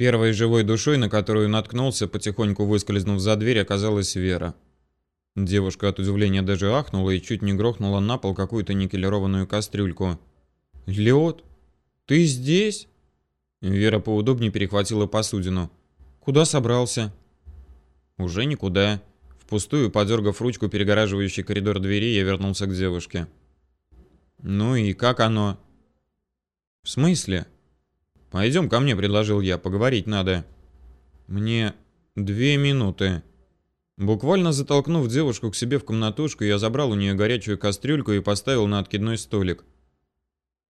Первой живой душой, на которую наткнулся, потихоньку выскользнув за дверь, оказалась Вера. Девушка от удивления даже ахнула и чуть не грохнула на пол какую-то никелированную кастрюльку. «Лед, ты здесь?» Вера поудобнее перехватила посудину. «Куда собрался?» «Уже никуда». Впустую, подергав ручку перегораживающей коридор двери, я вернулся к девушке. «Ну и как оно?» «В смысле?» «Пойдем ко мне», — предложил я, — «поговорить надо». «Мне две минуты». Буквально затолкнув девушку к себе в комнатушку, я забрал у нее горячую кастрюльку и поставил на откидной столик.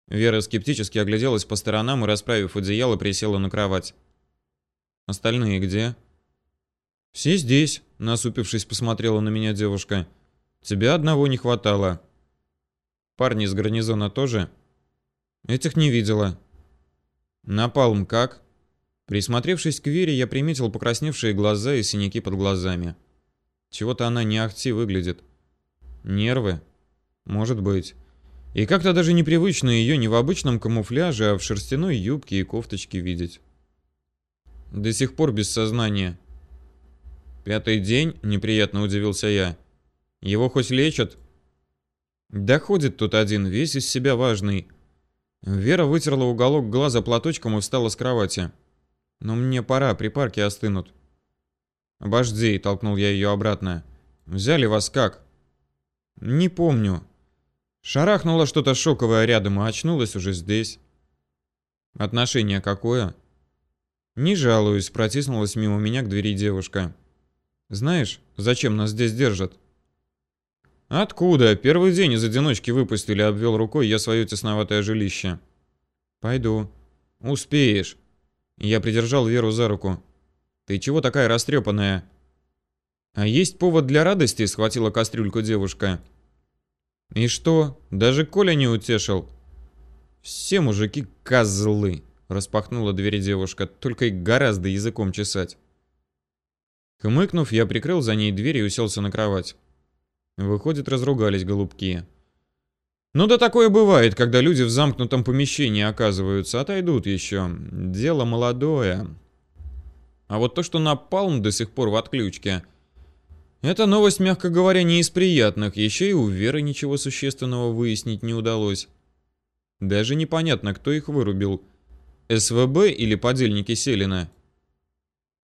Вера скептически огляделась по сторонам и, расправив одеяло, присела на кровать. «Остальные где?» «Все здесь», — насупившись, посмотрела на меня девушка. «Тебя одного не хватало». «Парни из гарнизона тоже?» «Этих не видела». «Напалм как?» Присмотревшись к Вере, я приметил покрасневшие глаза и синяки под глазами. Чего-то она не ахти выглядит. Нервы? Может быть. И как-то даже непривычно ее не в обычном камуфляже, а в шерстяной юбке и кофточке видеть. До сих пор без сознания. Пятый день, неприятно удивился я. Его хоть лечат? Да ходит тут один, весь из себя важный. Вера вытерла уголок глаза платочком и встала с кровати. Но мне пора, припарки остынут. «Обожди», — толкнул я ее обратно. «Взяли вас как?» «Не помню». Шарахнуло что-то шоковое рядом, а очнулась уже здесь. «Отношение какое?» «Не жалуюсь», — протиснулась мимо меня к двери девушка. «Знаешь, зачем нас здесь держат?» «Откуда? Первый день из одиночки выпустили», — обвел рукой я свое тесноватое жилище. «Пойду». «Успеешь». Я придержал Веру за руку. Ты чего такая растрепанная?» «А есть повод для радости?» — схватила кастрюльку девушка. «И что? Даже Коля не утешил?» «Все мужики козлы!» — распахнула дверь девушка. «Только и гораздо языком чесать». Хмыкнув, я прикрыл за ней дверь и уселся на кровать. Выходит, разругались голубки. Ну да такое бывает, когда люди в замкнутом помещении оказываются, отойдут еще. Дело молодое. А вот то, что Напалм до сих пор в отключке, это новость, мягко говоря, не из приятных. Еще и у Веры ничего существенного выяснить не удалось. Даже непонятно, кто их вырубил. СВБ или подельники Селина.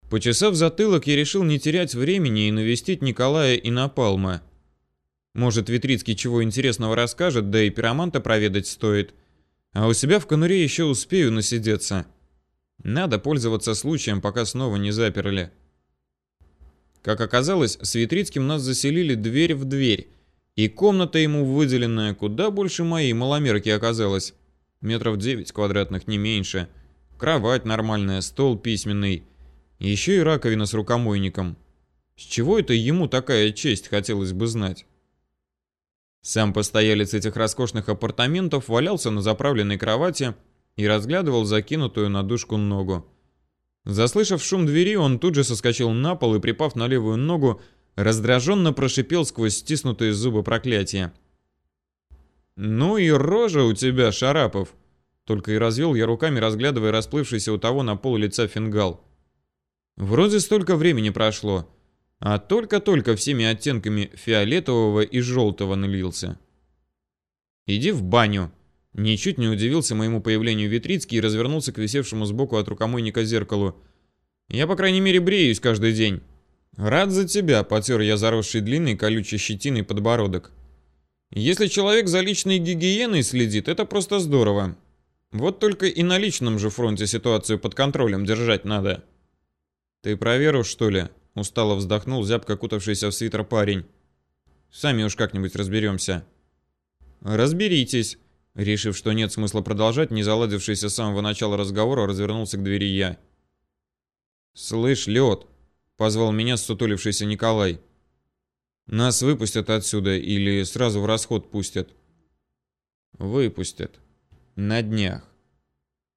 Почесав затылок, я решил не терять времени и навестить Николая и Напалма. Может, Витрицкий чего интересного расскажет, да и пироманта проведать стоит. А у себя в конуре еще успею насидеться. Надо пользоваться случаем, пока снова не заперли. Как оказалось, с Витрицким нас заселили дверь в дверь, и комната ему выделенная куда больше моей маломерки оказалась. Метров девять квадратных, не меньше. Кровать нормальная, стол письменный. Еще и раковина с рукомойником. С чего это ему такая честь, хотелось бы знать. Сам постоялец этих роскошных апартаментов валялся на заправленной кровати, и разглядывал закинутую на душку ногу. Заслышав шум двери, он тут же соскочил на пол и, припав на левую ногу, раздраженно прошипел сквозь стиснутые зубы проклятия. «Ну и рожа у тебя, Шарапов!» Только и развел я руками, разглядывая расплывшийся у того на пол лица фингал. Вроде столько времени прошло, а только-только всеми оттенками фиолетового и желтого налился. «Иди в баню!» Ничуть не удивился моему появлению Витрицкий и развернулся к висевшему сбоку от рукомойника зеркалу. «Я, по крайней мере, бреюсь каждый день». «Рад за тебя», — потер я заросший длинный колючей щетиной подбородок. «Если человек за личной гигиеной следит, это просто здорово. Вот только и на личном же фронте ситуацию под контролем держать надо». «Ты про Веру, что ли?» — устало вздохнул зябко кутавшийся в свитер парень. «Сами уж как-нибудь разберемся». «Разберитесь», Решив, что нет смысла продолжать, не заладившийся с самого начала разговора, развернулся к двери я. «Слышь, лед!» — позвал меня сутулившийся Николай. «Нас выпустят отсюда или сразу в расход пустят?» «Выпустят. На днях».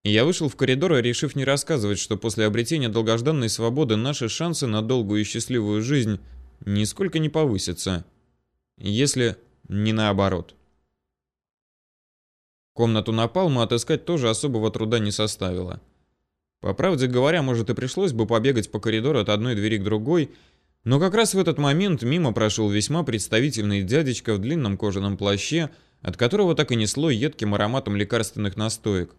Я вышел в коридор, решив не рассказывать, что после обретения долгожданной свободы наши шансы на долгую и счастливую жизнь нисколько не повысятся. Если не наоборот. Комнату Напалма отыскать тоже особого труда не составило. По правде говоря, может и пришлось бы побегать по коридору от одной двери к другой, но как раз в этот момент мимо прошел весьма представительный дядечка в длинном кожаном плаще, от которого так и несло едким ароматом лекарственных настоек.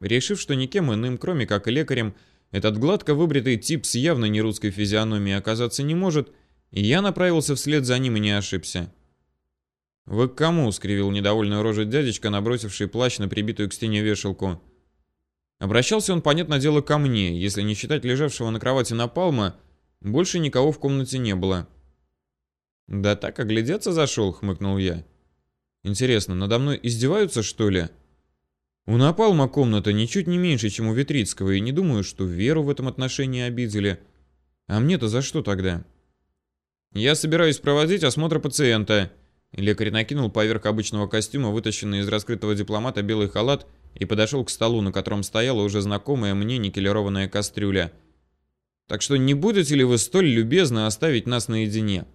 Решив, что никем иным, кроме как лекарем, этот гладко выбритый тип с явно не русской физиономией оказаться не может, я направился вслед за ним и не ошибся. «Вы к кому?» — скривил недовольную рожей дядечка, набросивший плащ на прибитую к стене вешалку. Обращался он, понятное дело, ко мне. Если не считать лежавшего на кровати напалма, больше никого в комнате не было. «Да так, оглядеться зашел», — хмыкнул я. «Интересно, надо мной издеваются, что ли?» У Напалма комната ничуть не меньше, чем у Витрицкого, и не думаю, что Веру в этом отношении обидели. А мне-то за что тогда? Я собираюсь проводить осмотр пациента. Лекарь накинул поверх обычного костюма, вытащенный из раскрытого дипломата, белый халат и подошел к столу, на котором стояла уже знакомая мне никелированная кастрюля. Так что не будете ли вы столь любезны оставить нас наедине?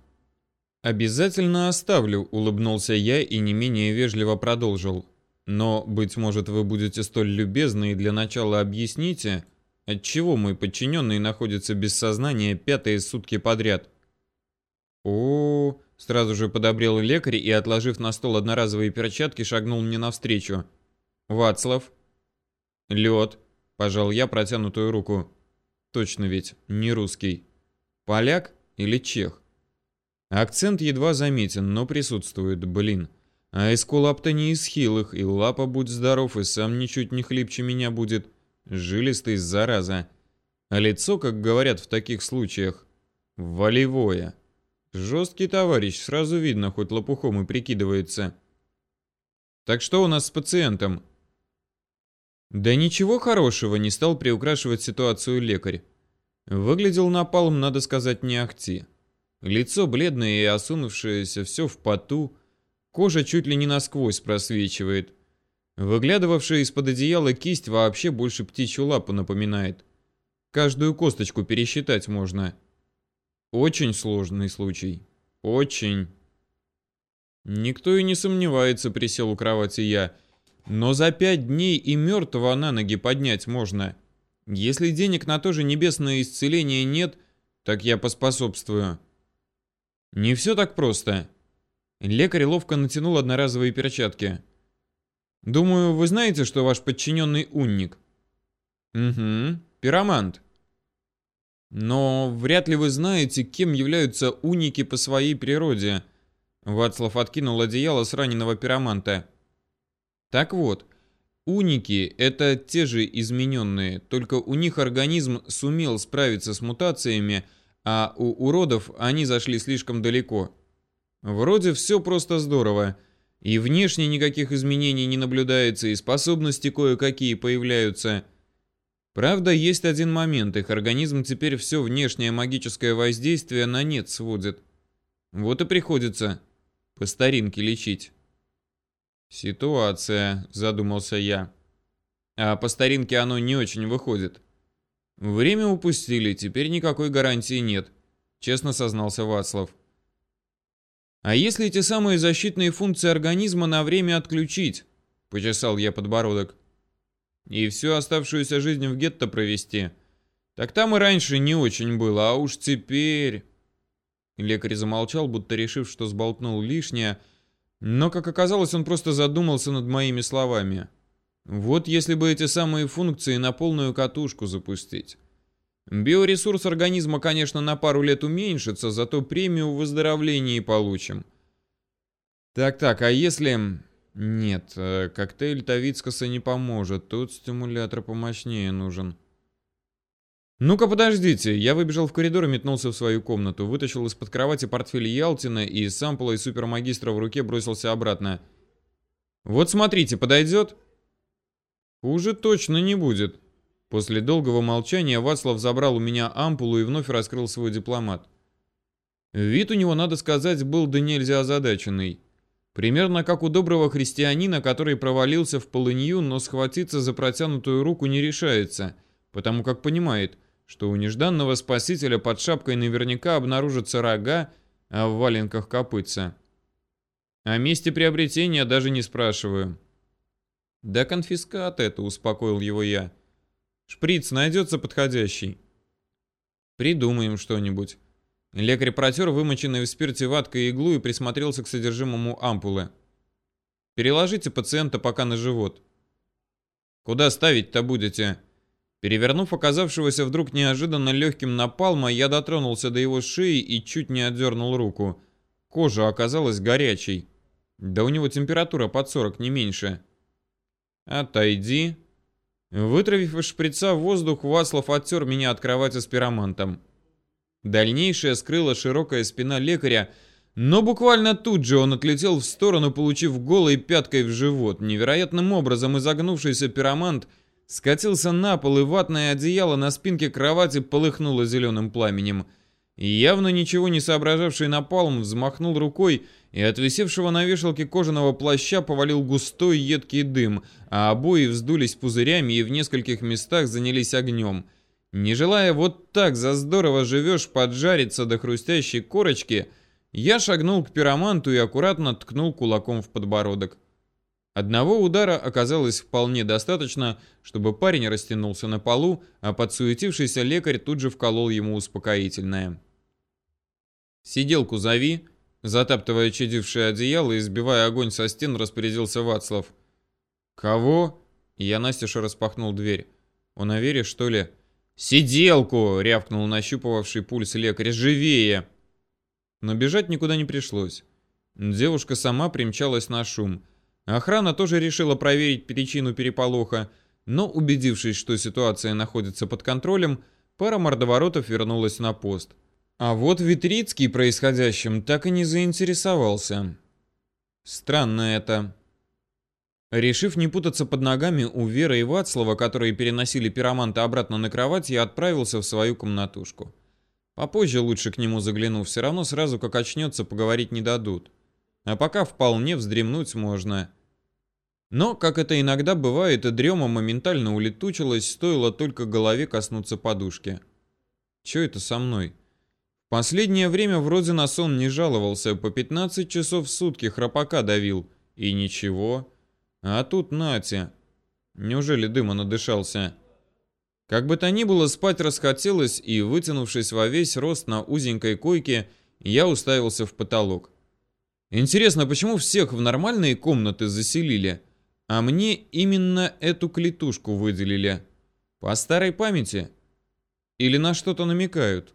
Обязательно оставлю, улыбнулся я и не менее вежливо продолжил. Но, быть может, вы будете столь любезны и для начала объясните, отчего мой подчиненный находится без сознания пятые сутки подряд. О, сразу же подобрел лекарь и, отложив на стол одноразовые перчатки, шагнул мне навстречу. Вацлав. Лед. Пожал я протянутую руку. Точно ведь, не русский. Поляк или чех? Акцент едва заметен, но присутствует, блин. А Эскулап-то не из хилых, и лапа, будь здоров, и сам ничуть не хлипче меня будет. Жилистый, зараза. А лицо, как говорят в таких случаях, волевое. Жесткий товарищ, сразу видно, хоть лопухом и прикидывается. Так что у нас с пациентом? Да ничего хорошего, не стал приукрашивать ситуацию лекарь. Выглядел напалм, надо сказать, не ахти. Лицо бледное и осунувшееся, все в поту, Кожа чуть ли не насквозь просвечивает. Выглядывавшая из-под одеяла кисть вообще больше птичью лапу напоминает. Каждую косточку пересчитать можно. Очень сложный случай. Очень. Никто и не сомневается, присел у кровати я. Но за пять дней и мертвого на ноги поднять можно. Если денег на то же небесное исцеление нет, так я поспособствую. Не все так просто. Лекарь ловко натянул одноразовые перчатки. «Думаю, вы знаете, что ваш подчиненный унник?» «Угу, пиромант». «Но вряд ли вы знаете, кем являются уники по своей природе». Вацлав откинул одеяло с раненого пироманта. «Так вот, уники — это те же измененные, только у них организм сумел справиться с мутациями, а у уродов они зашли слишком далеко». Вроде все просто здорово. И внешне никаких изменений не наблюдается, и способности кое-какие появляются. Правда, есть один момент, их организм теперь все внешнее магическое воздействие на нет сводит. Вот и приходится по старинке лечить. Ситуация, задумался я. А по старинке оно не очень выходит. Время упустили, теперь никакой гарантии нет, честно сознался Вацлав. А если эти самые защитные функции организма на время отключить? Почесал я подбородок. И всю оставшуюся жизнь в гетто провести. Так там и раньше не очень было, а уж теперь... Лекарь замолчал, будто решив, что сболтнул лишнее, но, как оказалось, он просто задумался над моими словами. Вот если бы эти самые функции на полную катушку запустить. Биоресурс организма, конечно, на пару лет уменьшится, зато премию в выздоровлении получим. Так-так, а если... Нет, э, коктейль Тавицкаса не поможет, тут стимулятор помощнее нужен. Ну-ка, подождите. Я выбежал в коридор и метнулся в свою комнату, вытащил из-под кровати портфель Ялтина и с ампулой супермагистра в руке бросился обратно. Вот смотрите, подойдет? Хуже точно не будет. После долгого молчания Вацлав забрал у меня ампулу и вновь раскрыл свой дипломат. Вид у него, надо сказать, был да нельзя озадаченный. Примерно как у доброго христианина, который провалился в полынью, но схватиться за протянутую руку не решается, потому как понимает, что у нежданного спасителя под шапкой наверняка обнаружатся рога, а в валенках копытца. О месте приобретения даже не спрашиваю. «Да конфискат это», — успокоил его я. Шприц найдется подходящий. Придумаем что-нибудь. Лекарь протер вымоченной в спирте ваткой иглу и присмотрелся к содержимому ампулы. Переложите пациента пока на живот. Куда ставить-то будете? Перевернув оказавшегося вдруг неожиданно легким напалма, я дотронулся до его шеи и чуть не отдернул руку. Кожа оказалась горячей. Да у него температура под 40, не меньше. Отойди. Вытравив из шприца воздух, Васлов оттер меня от кровати с пиромантом. Дальнейшее скрыла широкая спина лекаря, но буквально тут же он отлетел в сторону, получив голой пяткой в живот. Невероятным образом изогнувшийся пиромант — скатился на пол, и ватное одеяло на спинке кровати полыхнуло зеленым пламенем. Явно ничего не соображавший напалм взмахнул рукой, и от висевшего на вешалке кожаного плаща повалил густой едкий дым, а обои вздулись пузырями и в нескольких местах занялись огнем. Не желая вот так за здорово живешь поджариться до хрустящей корочки, я шагнул к пироманту и аккуратно ткнул кулаком в подбородок. Одного удара оказалось вполне достаточно, чтобы парень растянулся на полу, а подсуетившийся лекарь тут же вколол ему успокоительное. «Сиделку зови», затаптывая чадившее одеяло и сбивая огонь со стен, распорядился Вацлав. «Кого?» Я настежь распахнул дверь. «Он о вере, что ли?» «Сиделку!» — рявкнул нащупывавший пульс лекарь. «Живее!» Но бежать никуда не пришлось. Девушка сама примчалась на шум — Охрана тоже решила проверить причину переполоха, но убедившись, что ситуация находится под контролем, пара мордоворотов вернулась на пост. А вот Витрицкий происходящим так и не заинтересовался. Странно это. Решив не путаться под ногами у Веры и Вацлава, которые переносили пироманта обратно на кровать, я отправился в свою комнатушку. Попозже лучше к нему загляну, все равно сразу как очнется, поговорить не дадут. А пока вполне вздремнуть можно. Но, как это иногда бывает, и дрема моментально улетучилась, стоило только голове коснуться подушки. Че это со мной? В последнее время вроде на сон не жаловался, по 15 часов в сутки храпака давил. И ничего. А тут Натя. Неужели дыма надышался? Как бы то ни было, спать расхотелось, и, вытянувшись во весь рост на узенькой койке, я уставился в потолок. Интересно, почему всех в нормальные комнаты заселили, а мне именно эту клетушку выделили? По старой памяти? Или на что-то намекают?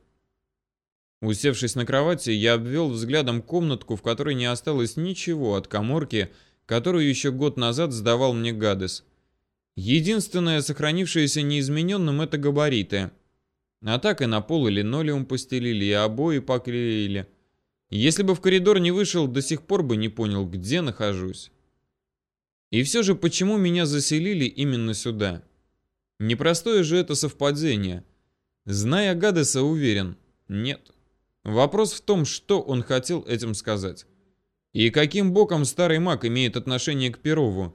Усевшись на кровати, я обвел взглядом комнатку, в которой не осталось ничего от коморки, которую еще год назад сдавал мне Гадес. Единственное, сохранившееся неизмененным, это габариты. А так и на пол и линолеум постелили, и обои поклеили. Если бы в коридор не вышел, до сих пор бы не понял, где нахожусь. И все же, почему меня заселили именно сюда? Непростое же это совпадение. Зная Гадеса, уверен, нет. Вопрос в том, что он хотел этим сказать. И каким боком старый маг имеет отношение к Перову?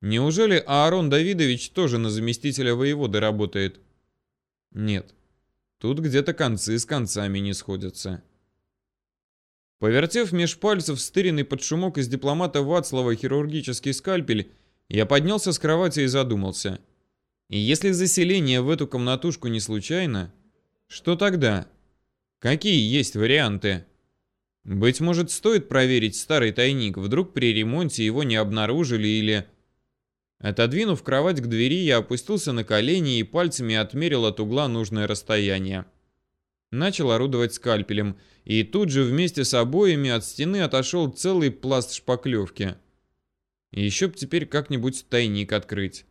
Неужели Аарон Давидович тоже на заместителя воеводы работает? Нет. Тут где-то концы с концами не сходятся. Повертев меж пальцев стыренный под шумок из дипломата Вацлава хирургический скальпель, я поднялся с кровати и задумался. Если заселение в эту комнатушку не случайно, что тогда? Какие есть варианты? Быть может, стоит проверить старый тайник, вдруг при ремонте его не обнаружили или... Отодвинув кровать к двери, я опустился на колени и пальцами отмерил от угла нужное расстояние. Начал орудовать скальпелем — и тут же вместе с обоями от стены отошел целый пласт шпаклевки. Еще б теперь как-нибудь тайник открыть.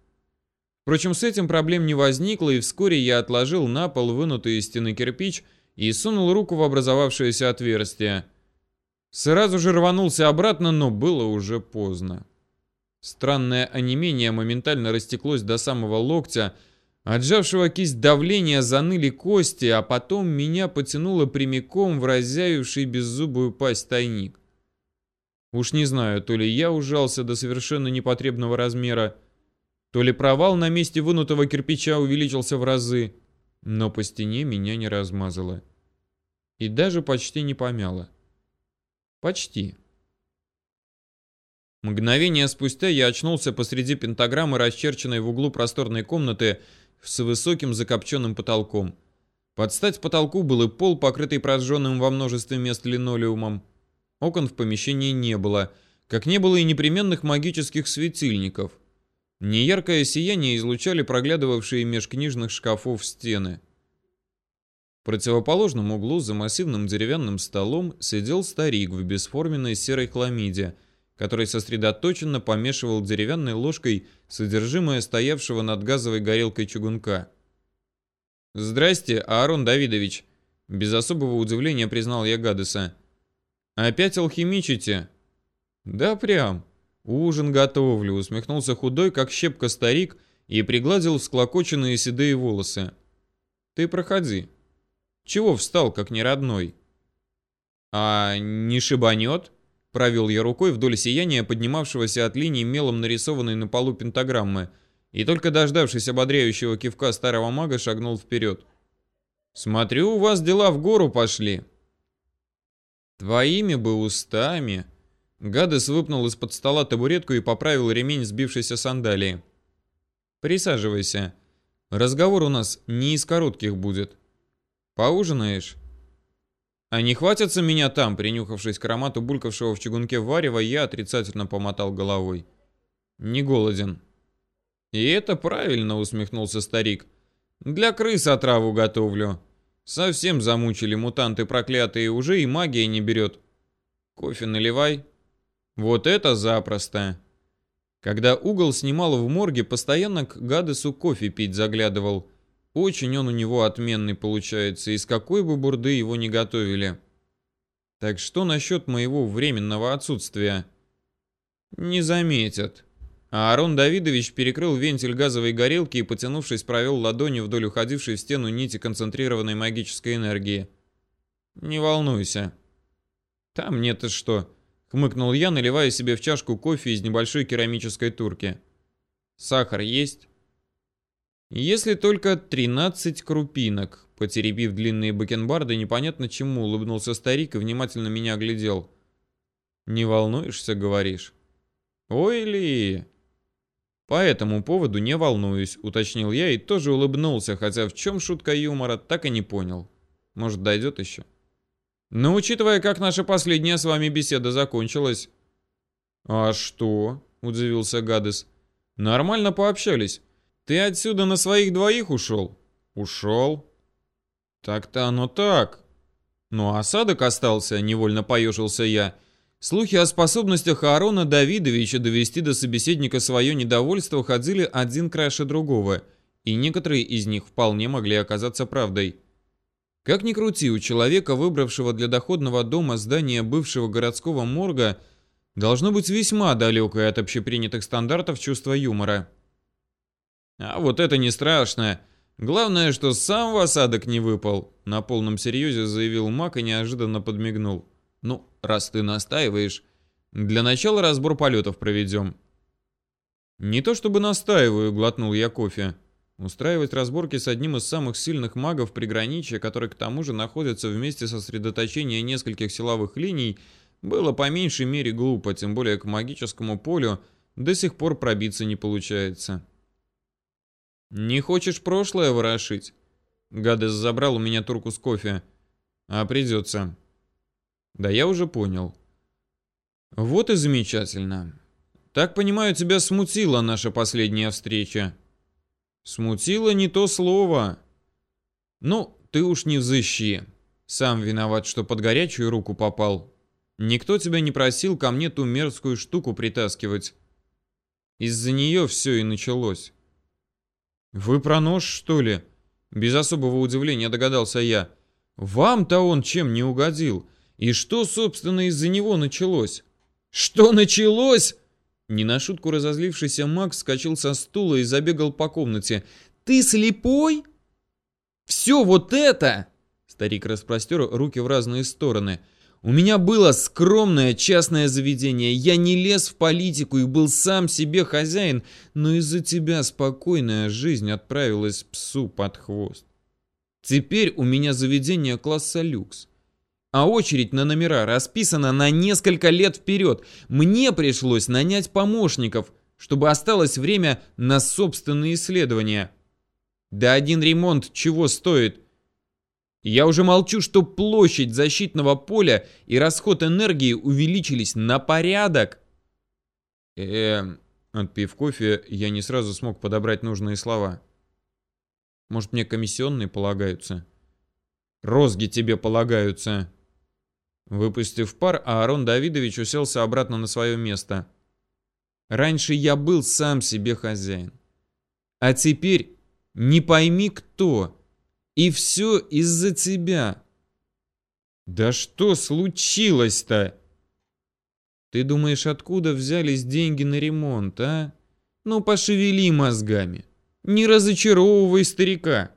Впрочем, с этим проблем не возникло, и вскоре я отложил на пол вынутый из стены кирпич и сунул руку в образовавшееся отверстие. Сразу же рванулся обратно, но было уже поздно. Странное онемение моментально растеклось до самого локтя, Отжавшего кисть давления заныли кости, а потом меня потянуло прямиком в разъявивший беззубую пасть тайник. Уж не знаю, то ли я ужался до совершенно непотребного размера, то ли провал на месте вынутого кирпича увеличился в разы, но по стене меня не размазало. И даже почти не помяло. Почти. Мгновение спустя я очнулся посреди пентаграммы, расчерченной в углу просторной комнаты, с высоким закопченным потолком. Под стать потолку был и пол, покрытый прожженным во множестве мест линолеумом. Окон в помещении не было, как не было и непременных магических светильников. Неяркое сияние излучали проглядывавшие меж книжных шкафов стены. В противоположном углу за массивным деревянным столом сидел старик в бесформенной серой хламиде, который сосредоточенно помешивал деревянной ложкой содержимое стоявшего над газовой горелкой чугунка. «Здрасте, Аарон Давидович!» Без особого удивления признал я Гадеса. «Опять алхимичите?» «Да прям. Ужин готовлю», — усмехнулся худой, как щепка старик, и пригладил всклокоченные седые волосы. «Ты проходи. Чего встал, как неродной?» «А не шибанет?» — провел я рукой вдоль сияния, поднимавшегося от линии мелом нарисованной на полу пентаграммы — и только дождавшись ободряющего кивка старого мага, шагнул вперед. «Смотрю, у вас дела в гору пошли». «Твоими бы устами...» Гадес выпнул из-под стола табуретку и поправил ремень сбившейся сандалии. «Присаживайся. Разговор у нас не из коротких будет. Поужинаешь?» «А не хватится меня там?» Принюхавшись к аромату булькавшего в чугунке варева, я отрицательно помотал головой. «Не голоден». «И это правильно», — усмехнулся старик. «Для крыс отраву готовлю. Совсем замучили мутанты проклятые, уже и магия не берет. Кофе наливай». «Вот это запросто!» Когда угол снимал в морге, постоянно к Гадесу кофе пить заглядывал. Очень он у него отменный получается, из какой бы бурды его не готовили. Так что насчет моего временного отсутствия? Не заметят. А Арон Давидович перекрыл вентиль газовой горелки и, потянувшись, провел ладонью вдоль уходившей в стену нити концентрированной магической энергии. «Не волнуйся». «Там нет-то что», — хмыкнул я, наливая себе в чашку кофе из небольшой керамической турки. «Сахар есть?» «Если только 13 крупинок», — потеребив длинные бакенбарды, непонятно чему, улыбнулся старик и внимательно меня оглядел. «Не волнуешься, говоришь?» «Ой ли!» По этому поводу не волнуюсь, уточнил я и тоже улыбнулся, хотя в чем шутка юмора, так и не понял. Может, дойдет еще? Но учитывая, как наша последняя с вами беседа закончилась... А что? Удивился Гадес. Нормально пообщались. Ты отсюда на своих двоих ушел? Ушел. Так-то оно так. Ну, осадок остался, невольно поежился я. Слухи о способностях Аарона Давидовича довести до собеседника свое недовольство ходили один краше другого, и некоторые из них вполне могли оказаться правдой. Как ни крути, у человека, выбравшего для доходного дома здание бывшего городского морга, должно быть весьма далекое от общепринятых стандартов чувство юмора. А вот это не страшно. Главное, что сам в осадок не выпал, на полном серьезе заявил Мак и неожиданно подмигнул. Ну, раз ты настаиваешь, для начала разбор полетов проведем. Не то чтобы настаиваю, глотнул я кофе. Устраивать разборки с одним из самых сильных магов приграничья, который к тому же находится в месте сосредоточения нескольких силовых линий, было по меньшей мере глупо, тем более к магическому полю до сих пор пробиться не получается. «Не хочешь прошлое ворошить?» Гадес забрал у меня турку с кофе. «А придется. Да я уже понял. Вот и замечательно. Так понимаю, тебя смутила наша последняя встреча. Смутила не то слово. Ну, ты уж не взыщи. Сам виноват, что под горячую руку попал. Никто тебя не просил ко мне ту мерзкую штуку притаскивать. Из-за нее все и началось. Вы про нож, что ли? Без особого удивления догадался я. Вам-то он чем не угодил? И что, собственно, из-за него началось? Что началось? Не на шутку разозлившийся Макс вскочил со стула и забегал по комнате. Ты слепой? Все вот это? Старик распростер руки в разные стороны. У меня было скромное частное заведение. Я не лез в политику и был сам себе хозяин, но из-за тебя спокойная жизнь отправилась псу под хвост. Теперь у меня заведение класса люкс а очередь на номера расписана на несколько лет вперед. Мне пришлось нанять помощников, чтобы осталось время на собственные исследования. Да один ремонт чего стоит? Я уже молчу, что площадь защитного поля и расход энергии увеличились на порядок. Эм, отпив кофе, я не сразу смог подобрать нужные слова. Может, мне комиссионные полагаются? Розги тебе полагаются. Выпустив пар, Аарон Давидович уселся обратно на свое место. Раньше я был сам себе хозяин. А теперь не пойми кто. И все из-за тебя. Да что случилось-то? Ты думаешь, откуда взялись деньги на ремонт, а? Ну, пошевели мозгами. Не разочаровывай старика.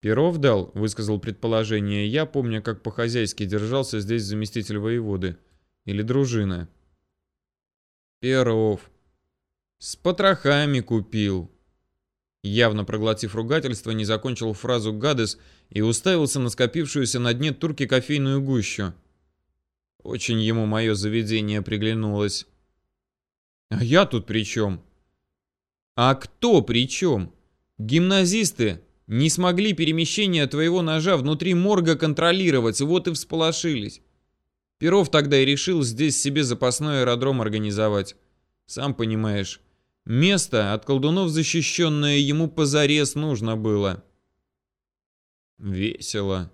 Перов дал, высказал предположение я, помня, как по-хозяйски держался здесь заместитель воеводы. Или дружина. Перов. С потрохами купил. Явно проглотив ругательство, не закончил фразу «гадес» и уставился на скопившуюся на дне турки кофейную гущу. Очень ему мое заведение приглянулось. А я тут при чем? А кто при чем? Гимназисты не смогли перемещение твоего ножа внутри морга контролировать, вот и всполошились. Перов тогда и решил здесь себе запасной аэродром организовать. Сам понимаешь, место от колдунов защищенное ему позарез нужно было. Весело.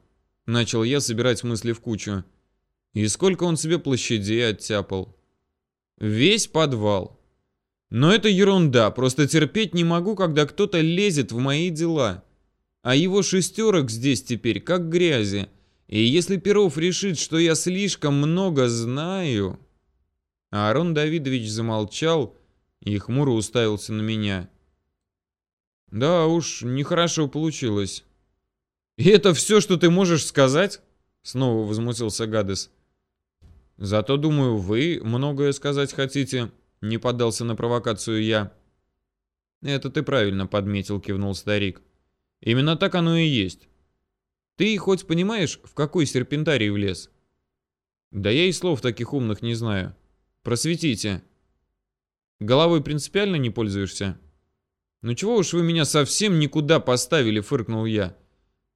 Начал я собирать мысли в кучу. И сколько он себе площадей оттяпал? Весь подвал. Но это ерунда, просто терпеть не могу, когда кто-то лезет в мои дела. А его шестерок здесь теперь как грязи. И если Перов решит, что я слишком много знаю... Аарон Давидович замолчал и хмуро уставился на меня. Да уж, нехорошо получилось. И это все, что ты можешь сказать? Снова возмутился Гадес. Зато, думаю, вы многое сказать хотите. Не поддался на провокацию я. Это ты правильно подметил, кивнул старик. Именно так оно и есть. Ты хоть понимаешь, в какой серпентарий влез? Да я и слов таких умных не знаю. Просветите. Головой принципиально не пользуешься? Ну чего уж вы меня совсем никуда поставили, фыркнул я.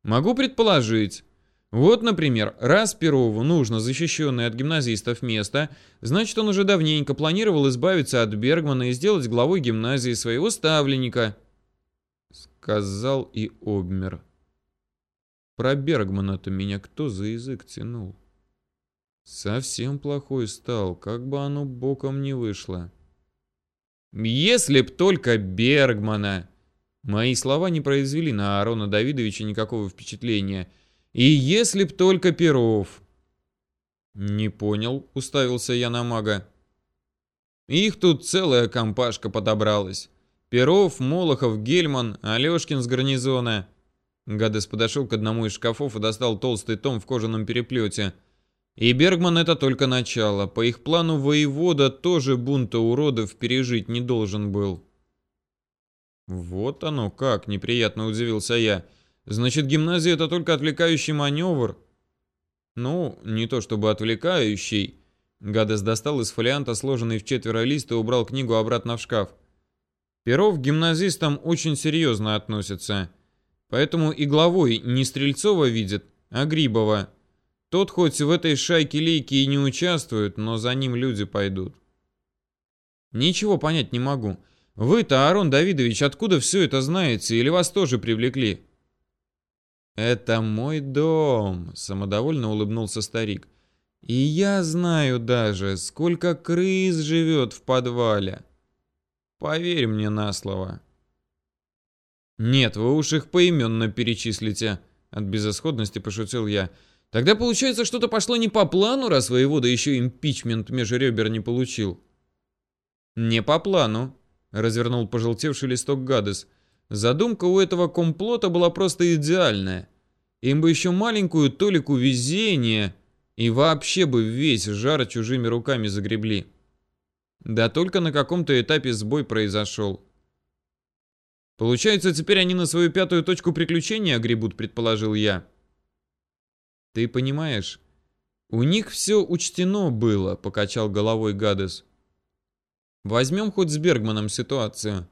Могу предположить. Вот, например, раз Перову нужно защищенное от гимназистов место, значит, он уже давненько планировал избавиться от Бергмана и сделать главой гимназии своего ставленника сказал и обмер. Про Бергмана-то меня кто за язык тянул? Совсем плохой стал, как бы оно боком не вышло. Если б только Бергмана! Мои слова не произвели на Аарона Давидовича никакого впечатления. И если б только Перов! Не понял, уставился я на мага. Их тут целая компашка подобралась. Перов, Молохов, Гельман, Алешкин с гарнизона. Гадес подошел к одному из шкафов и достал толстый том в кожаном переплете. И Бергман это только начало. По их плану воевода тоже бунта уродов пережить не должен был. Вот оно как, неприятно удивился я. Значит, гимназия это только отвлекающий маневр? Ну, не то чтобы отвлекающий. Гадес достал из фолианта сложенный в четверо лист и убрал книгу обратно в шкаф. Перов к гимназистам очень серьезно относится. Поэтому и главой не Стрельцова видит, а Грибова. Тот хоть в этой шайке лейки и не участвует, но за ним люди пойдут. Ничего понять не могу. Вы-то, Арон Давидович, откуда все это знаете? Или вас тоже привлекли? Это мой дом, самодовольно улыбнулся старик. И я знаю даже, сколько крыс живет в подвале. Поверь мне на слово. Нет, вы уж их поименно перечислите. От безысходности пошутил я. Тогда получается, что-то пошло не по плану, раз воевода еще импичмент межребер не получил. Не по плану, развернул пожелтевший листок Гадес. Задумка у этого комплота была просто идеальная. Им бы еще маленькую толику везения, и вообще бы весь жар чужими руками загребли. Да только на каком-то этапе сбой произошел. Получается, теперь они на свою пятую точку приключения огребут, предположил я. Ты понимаешь, у них все учтено было, покачал головой Гадес. Возьмем хоть с Бергманом ситуацию.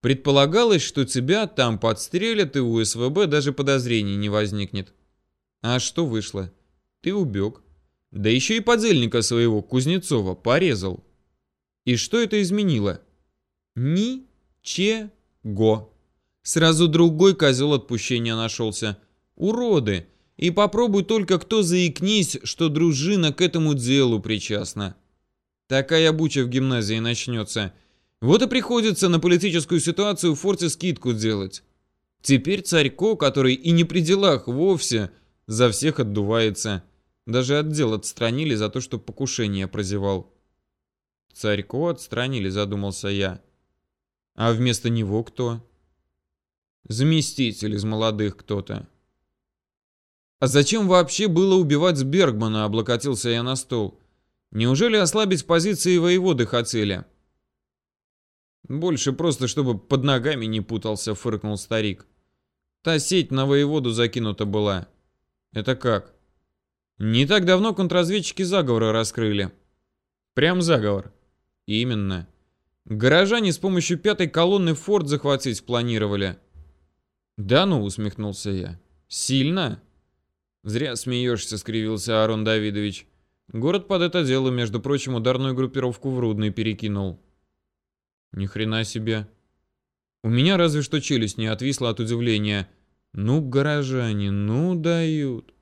Предполагалось, что тебя там подстрелят и у СВБ даже подозрений не возникнет. А что вышло? Ты убег. Да еще и подельника своего, Кузнецова, порезал. И что это изменило? Ни-че-го. Сразу другой козел отпущения нашелся. Уроды. И попробуй только кто заикнись, что дружина к этому делу причастна. Такая буча в гимназии начнется. Вот и приходится на политическую ситуацию в форте скидку делать. Теперь Царько, который и не при делах вовсе, за всех отдувается. Даже отдел отстранили за то, что покушение прозевал. Царько отстранили, задумался я. А вместо него кто? Заместитель из молодых кто-то. А зачем вообще было убивать Бергмана, облокотился я на стол. Неужели ослабить позиции воеводы хотели? Больше просто, чтобы под ногами не путался, фыркнул старик. Та сеть на воеводу закинута была. Это как? Не так давно контрразведчики заговора раскрыли. Прям заговор. Именно. Горожане с помощью пятой колонны форт захватить планировали. Да ну, усмехнулся я. Сильно? Зря смеешься, скривился Арон Давидович. Город под это дело, между прочим, ударную группировку в Рудный перекинул. Ни хрена себе. У меня разве что челюсть не отвисла от удивления. Ну, горожане, ну дают.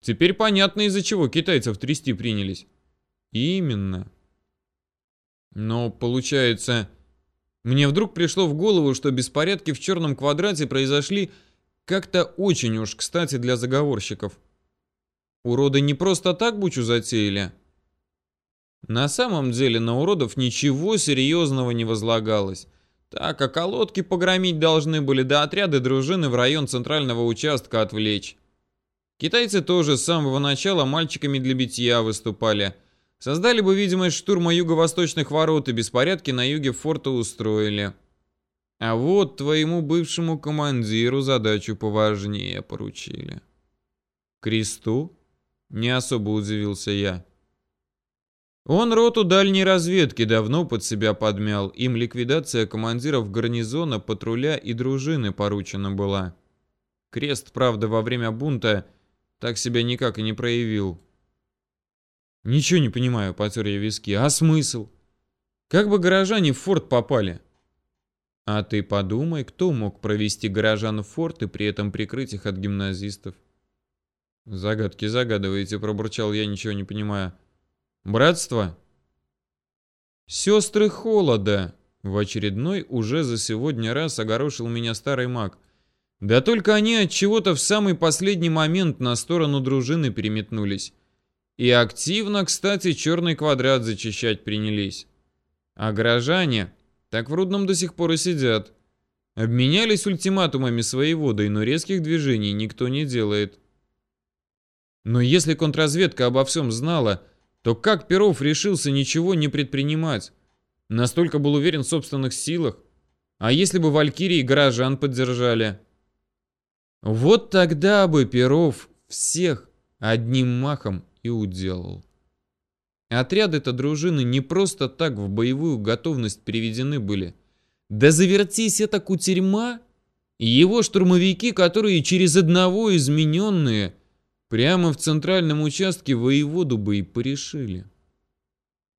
Теперь понятно, из-за чего китайцев трясти принялись. Именно. Но получается, мне вдруг пришло в голову, что беспорядки в черном квадрате произошли как-то очень уж кстати для заговорщиков. Уроды не просто так бучу затеяли. На самом деле на уродов ничего серьезного не возлагалось. Так, а колодки погромить должны были, да отряды дружины в район центрального участка отвлечь. Китайцы тоже с самого начала мальчиками для битья выступали. Создали бы видимость штурма юго-восточных ворот и беспорядки на юге форта устроили. А вот твоему бывшему командиру задачу поважнее поручили. Кресту? Не особо удивился я. Он роту дальней разведки давно под себя подмял. Им ликвидация командиров гарнизона, патруля и дружины поручена была. Крест, правда, во время бунта так себя никак и не проявил. Ничего не понимаю, потер я виски. А смысл? Как бы горожане в форт попали? А ты подумай, кто мог провести горожан в форт и при этом прикрыть их от гимназистов? Загадки загадываете, пробурчал я, ничего не понимая. Братство? Сестры холода. В очередной уже за сегодня раз огорошил меня старый маг. Да только они от чего-то в самый последний момент на сторону дружины переметнулись. И активно, кстати, черный квадрат зачищать принялись. А горожане так в Рудном до сих пор и сидят. Обменялись ультиматумами своей водой, но резких движений никто не делает. Но если контрразведка обо всем знала, то как Перов решился ничего не предпринимать? Настолько был уверен в собственных силах? А если бы Валькирии горожан поддержали? Вот тогда бы Перов всех одним махом и уделал. Отряды-то дружины не просто так в боевую готовность приведены были. Да завертись это кутерьма, его штурмовики, которые через одного измененные, прямо в центральном участке воеводу бы и порешили.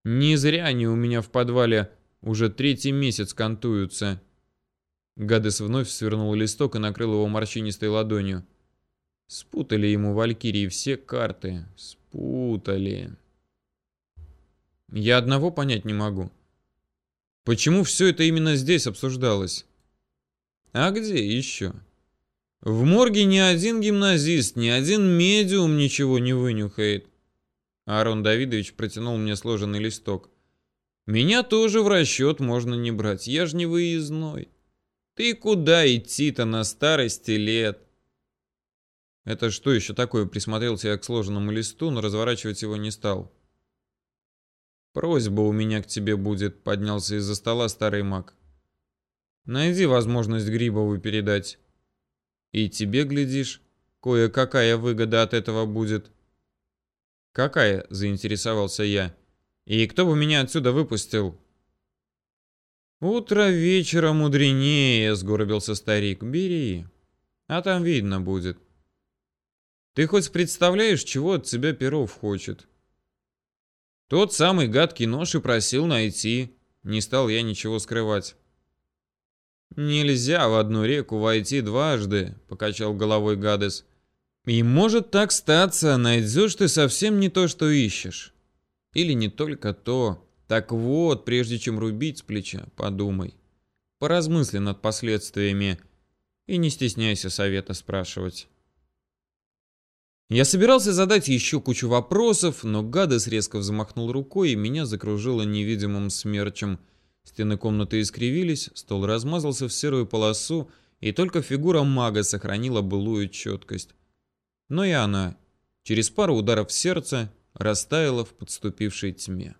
Не зря они у меня в подвале уже третий месяц кантуются. Гадес вновь свернул листок и накрыл его морщинистой ладонью. Спутали ему валькирии все карты. Спутали. Я одного понять не могу. Почему все это именно здесь обсуждалось? А где еще? В морге ни один гимназист, ни один медиум ничего не вынюхает. Аарон Давидович протянул мне сложенный листок. Меня тоже в расчет можно не брать, я же не выездной. Ты куда идти-то на старости лет? Это что еще такое? Присмотрелся я к сложенному листу, но разворачивать его не стал. Просьба у меня к тебе будет, поднялся из-за стола старый маг. Найди возможность Грибову передать. И тебе, глядишь, кое-какая выгода от этого будет. Какая? Заинтересовался я. И кто бы меня отсюда выпустил? «Утро вечера мудренее», — сгорбился старик. «Бери, а там видно будет». «Ты хоть представляешь, чего от тебя Перов хочет?» «Тот самый гадкий нож и просил найти. Не стал я ничего скрывать». «Нельзя в одну реку войти дважды», — покачал головой Гадес. «И может так статься, найдешь ты совсем не то, что ищешь. Или не только то. Так вот, прежде чем рубить с плеча, подумай. Поразмысли над последствиями и не стесняйся совета спрашивать». Я собирался задать еще кучу вопросов, но Гадес резко взмахнул рукой, и меня закружило невидимым смерчем — Стены комнаты искривились, стол размазался в серую полосу, и только фигура мага сохранила былую четкость. Но и она, через пару ударов в сердце, растаяла в подступившей тьме.